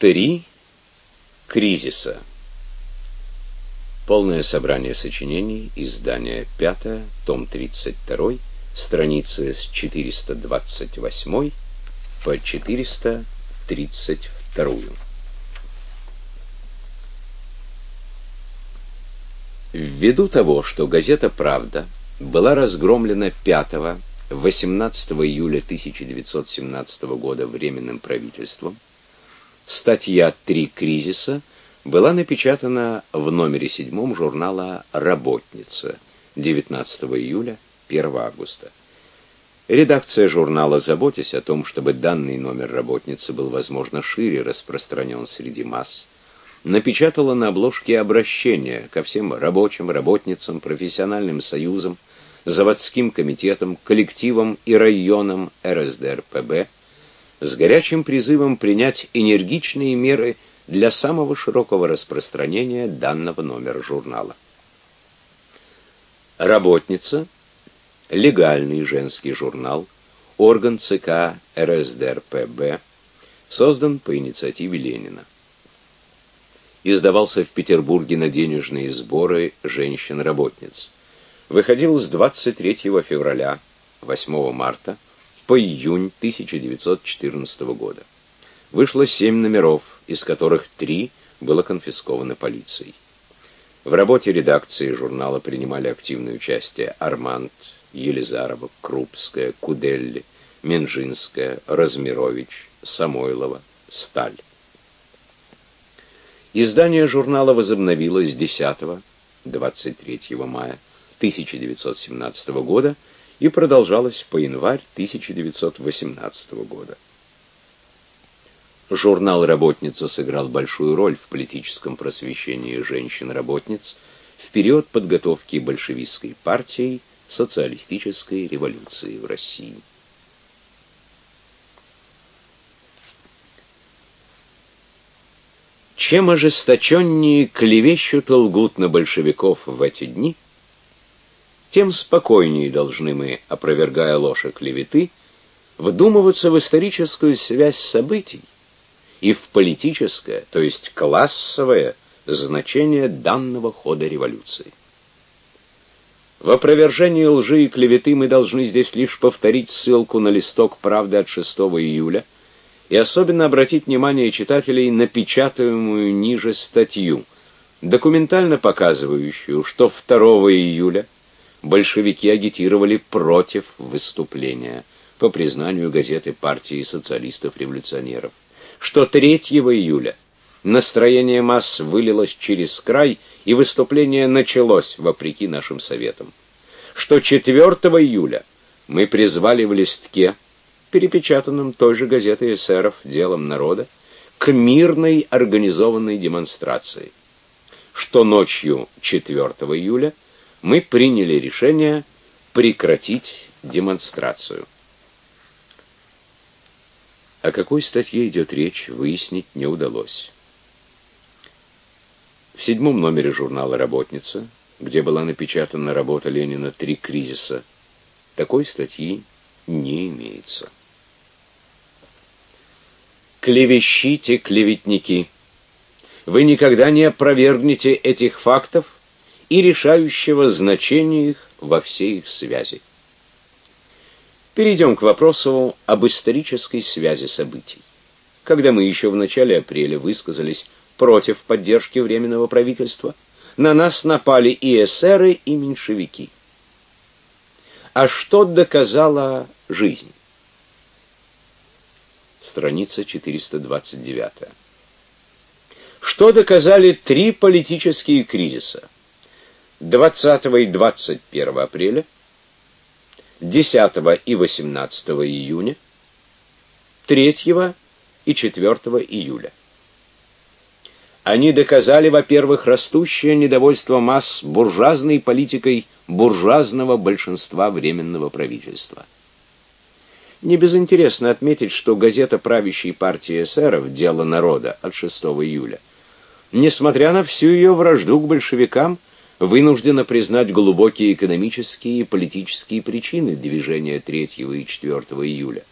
Три кризиса. Полное собрание сочинений, издание 5, том 32, страницы с 428 по 432. Ввиду того, что газета «Правда» была разгромлена 5 18 июля 1917 года Временным правительством, статья «Три кризиса» была напечатана в номере седьмом журнала «Работница» 19 июля 1 августа. Редакция журнала, заботясь о том, чтобы данный номер «Работницы» был, возможно, шире распространен среди масс, напечатала на обложке обращение ко всем рабочим, работницам, профессиональным союзам, заводским комитетом, коллективом и районом РСДРПб с горячим призывом принять энергичные меры для самого широкого распространения данного номера журнала. Работница легальный женский журнал, орган ЦК РСДРПб, создан по инициативе Ленина. Издавался в Петербурге на денежные сборы женщин-работниц выходил с 23 февраля 8 марта по июнь 1914 года. Вышло семь номеров, из которых три было конфисковано полицией. В работе редакции журнала принимали активное участие Арманд, Елизарова, Крупская, Куделли, Менжинская, Размирович, Самойлова, Сталь. Издание журнала возобновилось 10-23 мая 1917 года и продолжалась по январь 1918 года. Журнал «Работница» сыграл большую роль в политическом просвещении женщин-работниц в период подготовки большевистской партии социалистической революции в России. Чем ожесточеннее клевещут лгут на большевиков в эти дни – тем спокойнее должны мы, опровергая ложь и клеветы, вдумываться в историческую связь событий и в политическое, то есть классовое значение данного хода революции. В опровержении лжи и клеветы мы должны здесь лишь повторить ссылку на листок «Правды» от 6 июля и особенно обратить внимание читателей на печатаемую ниже статью, документально показывающую, что 2 июля большевики агитировали против выступления, по признанию газеты партии социалистов-революционеров, что 3 июля настроение масс вылилось через край, и выступление началось вопреки нашим советам, что 4 июля мы призвали в листке, перепечатанном той же газетой эсеров «Делом народа», к мирной организованной демонстрации, что ночью 4 июля мы приняли решение прекратить демонстрацию. О какой статье идет речь, выяснить не удалось. В седьмом номере журнала «Работница», где была напечатана работа Ленина «Три кризиса», такой статьи не имеется. Клевещите, клеветники! Вы никогда не опровергнете этих фактов, и решающего значения их во всей их связи. Перейдем к вопросу об исторической связи событий. Когда мы еще в начале апреля высказались против поддержки временного правительства, на нас напали и эсеры, и меньшевики. А что доказала жизнь? Страница 429. Что доказали три политические кризиса? 20 и 21 апреля, 10 и 18 июня, 3 и 4 июля. Они доказали, во-первых, растущее недовольство масс буржуазной политикой буржуазного большинства временного правительства. Не безинтересно отметить, что газета правящей партии эсеров «Дело народа» от 6 июля, несмотря на всю ее вражду к большевикам, вынуждена признать глубокие экономические и политические причины движения 3 и 4 июля.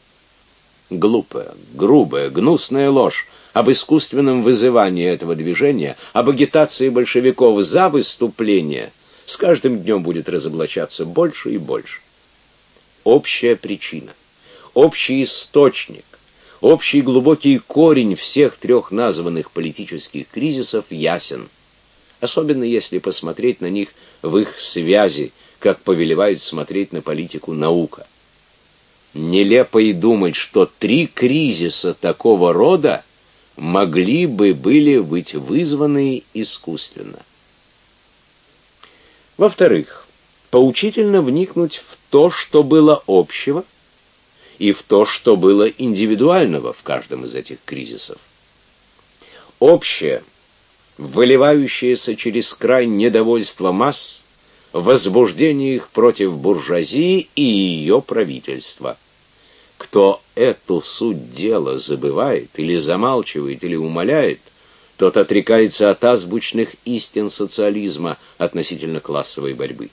Глупая, грубая, гнусная ложь, об искусственном вызывании этого движения, об агитации большевиков за выступление, с каждым днем будет разоблачаться больше и больше. Общая причина, общий источник, общий глубокий корень всех трех названных политических кризисов ясен, особенно если посмотреть на них в их связи, как повелевает смотреть на политику наука. Нелепо и думать, что три кризиса такого рода могли бы были быть вызваны искусственно. Во-вторых, поучительно вникнуть в то, что было общего, и в то, что было индивидуального в каждом из этих кризисов. Общее, выливающееся через край недовольство масс, возбуждение их против буржуазии и ее правительства. Кто эту суть дела забывает или замалчивает или умаляет, тот отрекается от азбучных истин социализма относительно классовой борьбы.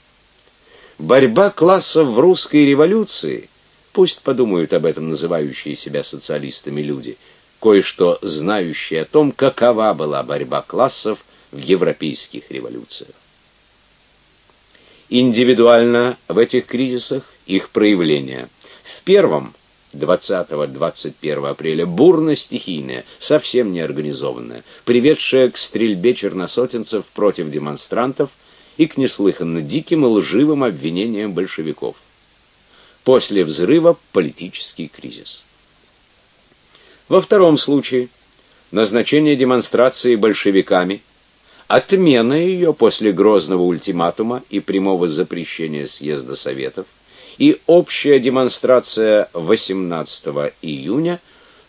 Борьба классов в русской революции, пусть подумают об этом называющие себя социалистами люди, кое-что знающие о том, какова была борьба классов в европейских революциях. Индивидуально в этих кризисах их проявления. В первом 20-21 апреля бурно-стихийная, совсем не организованная, приведшая к стрельбе черносотенцев против демонстрантов и к неслыханно диким и лживым обвинениям большевиков. После взрыва политический кризис. Во втором случае назначение демонстрации большевиками, отмена ее после грозного ультиматума и прямого запрещения съезда советов, и общая демонстрация 18 июня,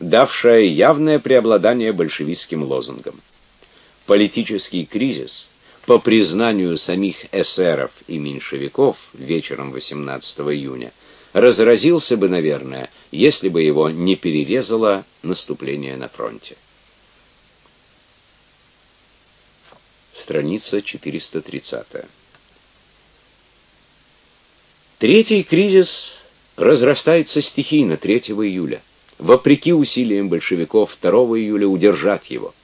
давшая явное преобладание большевистским лозунгам. Политический кризис, по признанию самих эсеров и меньшевиков вечером 18 июня, разразился бы, наверное, если бы его не перерезало наступление на фронте. Страница 430. Третий кризис разрастается стихийно 3 июля, вопреки усилиям большевиков 2 июля удержать его,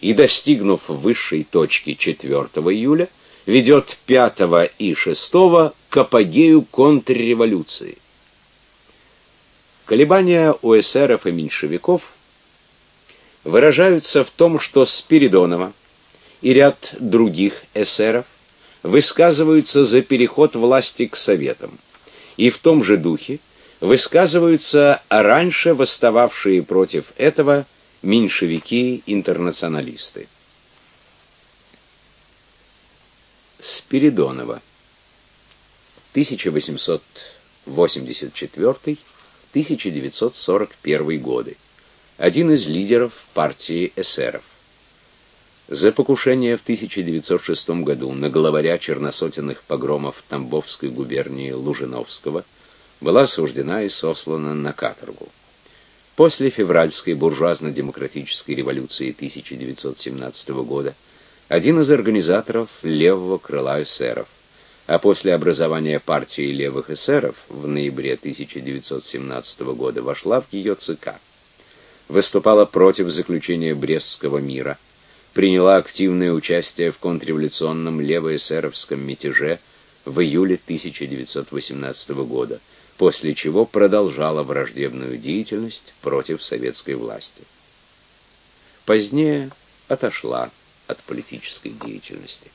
и, достигнув высшей точки 4 июля, ведет 5 и 6 к апогею контрреволюции. Колебания у эсеров и меньшевиков выражаются в том, что Спиридонова и ряд других эсеров высказываются за переход власти к советам. И в том же духе высказываются раньше восстававшие против этого меньшевики-интернационалисты. Спиридонова 1884-1941 годы. Один из лидеров партии эсеров за покушение в 1906 году на главаря черносотенных погромов Тамбовской губернии Лужиновского была осуждена и сослана на каторгу. После февральской буржуазно-демократической революции 1917 года один из организаторов левого крыла эсеров, а после образования партии левых эсеров в ноябре 1917 года вошла в ее ЦК. Выступала против заключения Брестского мира – приняла активное участие в контрреволюционном левоэсеровском мятеже в июле 1918 года, после чего продолжала враждебную деятельность против советской власти. Позднее отошла от политической деятельности.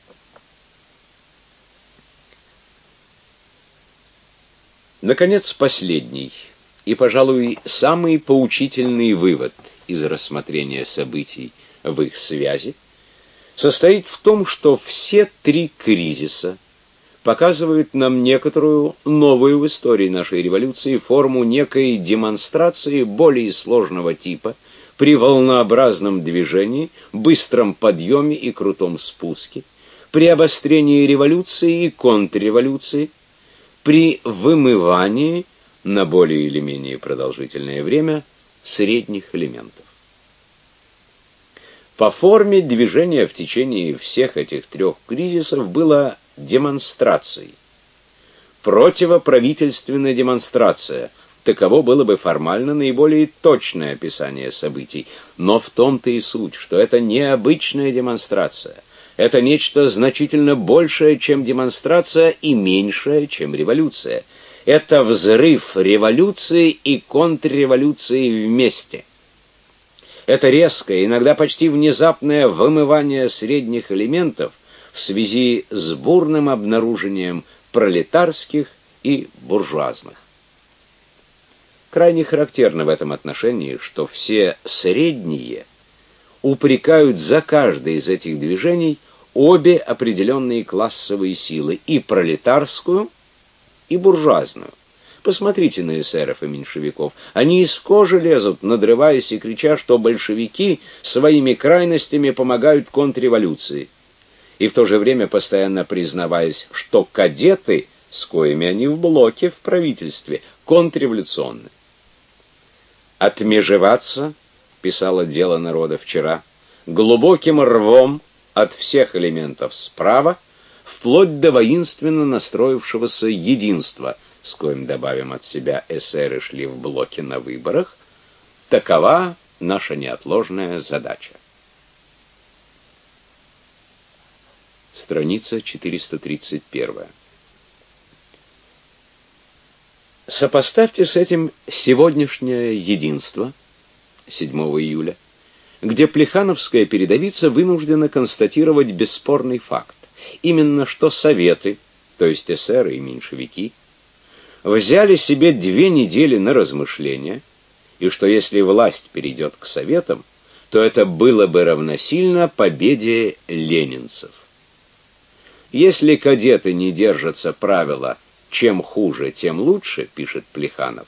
Наконец, последний и, пожалуй, самый поучительный вывод из рассмотрения событий в их связи состоит в том, что все три кризиса показывают нам некоторую новую в истории нашей революции форму некой демонстрации более сложного типа при волнообразном движении, быстром подъеме и крутом спуске, при обострении революции и контрреволюции, при вымывании на более или менее продолжительное время средних элементов. По форме движения в течение всех этих трех кризисов было демонстрацией. Противоправительственная демонстрация, таково было бы формально наиболее точное описание событий, но в том-то и суть, что это необычная демонстрация. Это нечто значительно большее, чем демонстрация и меньшее, чем революция. Это взрыв революции и контрреволюции вместе. Это резкое, иногда почти внезапное вымывание средних элементов в связи с бурным обнаружением пролетарских и буржуазных. Крайне характерно в этом отношении, что все средние упрекают за каждое из этих движений обе определенные классовые силы, и пролетарскую, и буржуазную. Посмотрите на эсеров и меньшевиков. Они из кожи лезут, надрываясь и крича, что большевики своими крайностями помогают контрреволюции. И в то же время постоянно признаваясь, что кадеты, с коими они в блоке в правительстве, контрреволюционны. Отмежеваться, писала дело народа вчера, глубоким рвом от всех элементов справа, вплоть до воинственно настроившегося единства, с коим добавим от себя эсеры шли в блоке на выборах, такова наша неотложная задача. Страница 431. Сопоставьте с этим сегодняшнее единство 7 июля, где Плехановская передовица вынуждена констатировать бесспорный факт. Именно что советы, то есть эсеры и меньшевики, взяли себе две недели на размышления, и что если власть перейдет к советам, то это было бы равносильно победе ленинцев. Если кадеты не держатся правила чем хуже, тем лучше, пишет Плеханов,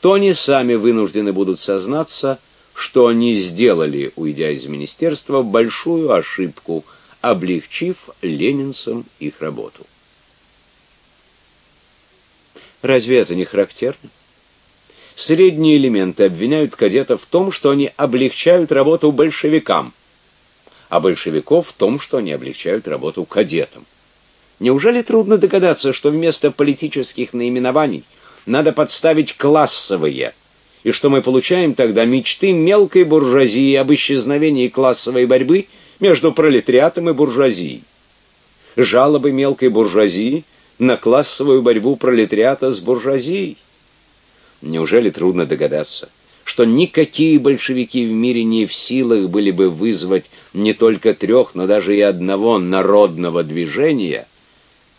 то они сами вынуждены будут сознаться, что они сделали, уйдя из министерства, большую ошибку, облегчив ленинцам их работу. Разве это не характерно? Средние элементы обвиняют кадетов в том, что они облегчают работу большевикам, а большевиков в том, что они облегчают работу кадетам. Неужели трудно догадаться, что вместо политических наименований надо подставить классовые, и что мы получаем тогда мечты мелкой буржуазии об исчезновении классовой борьбы между пролетариатом и буржуазией? Жалобы мелкой буржуазии на классовую борьбу пролетариата с буржуазией? Неужели трудно догадаться, что никакие большевики в мире не в силах были бы вызвать не только трех, но даже и одного народного движения,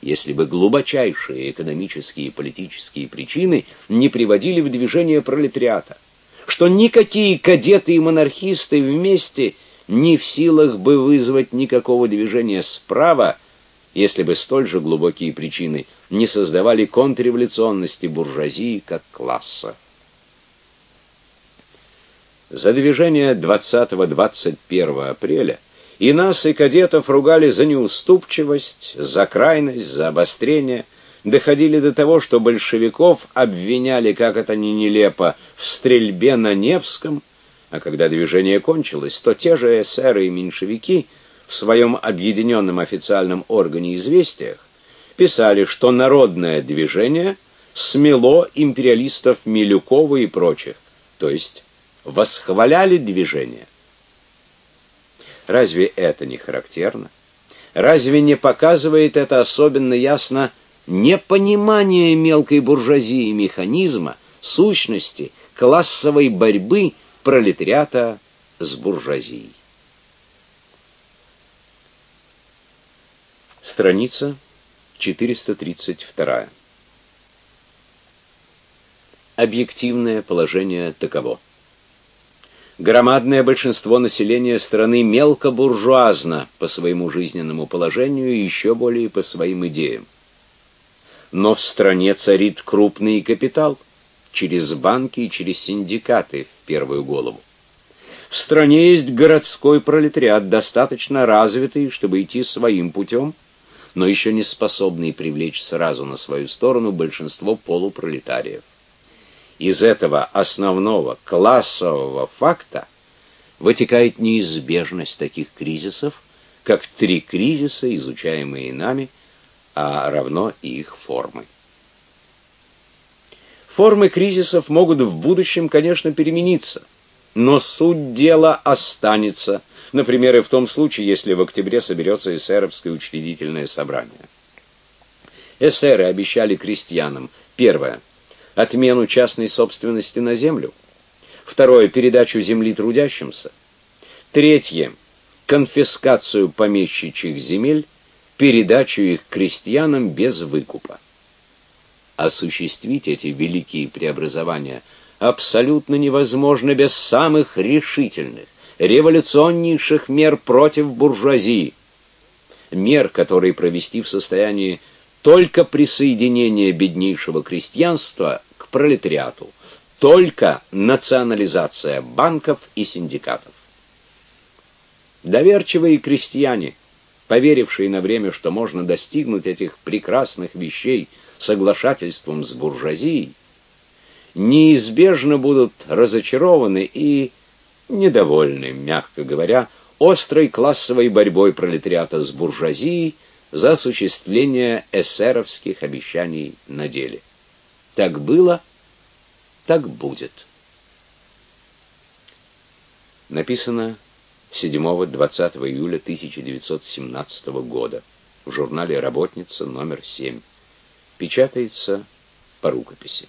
если бы глубочайшие экономические и политические причины не приводили в движение пролетариата, что никакие кадеты и монархисты вместе не в силах бы вызвать никакого движения справа, если бы столь же глубокие причины не создавали контрреволюционности буржуазии как класса. За движение 20-21 апреля и нас, и кадетов ругали за неуступчивость, за крайность, за обострение, доходили до того, что большевиков обвиняли, как это ни нелепо, в стрельбе на Невском, а когда движение кончилось, то те же эсеры и меньшевики в своем объединенном официальном органе «Известиях» писали, что народное движение смело империалистов Милюкова и прочих, то есть восхваляли движение. Разве это не характерно? Разве не показывает это особенно ясно непонимание мелкой буржуазии механизма, сущности классовой борьбы пролетариата с буржуазией? Страница 432. Объективное положение таково. Громадное большинство населения страны мелкобуржуазно по своему жизненному положению и еще более по своим идеям. Но в стране царит крупный капитал через банки и через синдикаты в первую голову. В стране есть городской пролетариат, достаточно развитый, чтобы идти своим путем, но еще не способный привлечь сразу на свою сторону большинство полупролетариев из этого основного классового факта вытекает неизбежность таких кризисов, как три кризиса, изучаемые нами, а равно и их формы. Формы кризисов могут в будущем, конечно, перемениться, но суть дела останется, например, и в том случае, если в октябре соберется эсеровское учредительное собрание. Эсеры обещали крестьянам: первое отмену частной собственности на землю. Второе передачу земли трудящимся. Третье конфискацию помещичьих земель, передачу их крестьянам без выкупа осуществить эти великие преобразования абсолютно невозможно без самых решительных, революционнейших мер против буржуазии. Мер, которые провести в состоянии только присоединение беднейшего крестьянства к пролетариату, только национализация банков и синдикатов. Доверчивые крестьяне, поверившие на время, что можно достигнуть этих прекрасных вещей – соглашательством с буржуазией, неизбежно будут разочарованы и недовольны, мягко говоря, острой классовой борьбой пролетариата с буржуазией за осуществление эсеровских обещаний на деле. Так было, так будет. Написано 7-20 июля 1917 года в журнале Работница номер 7 печатается по рукописи.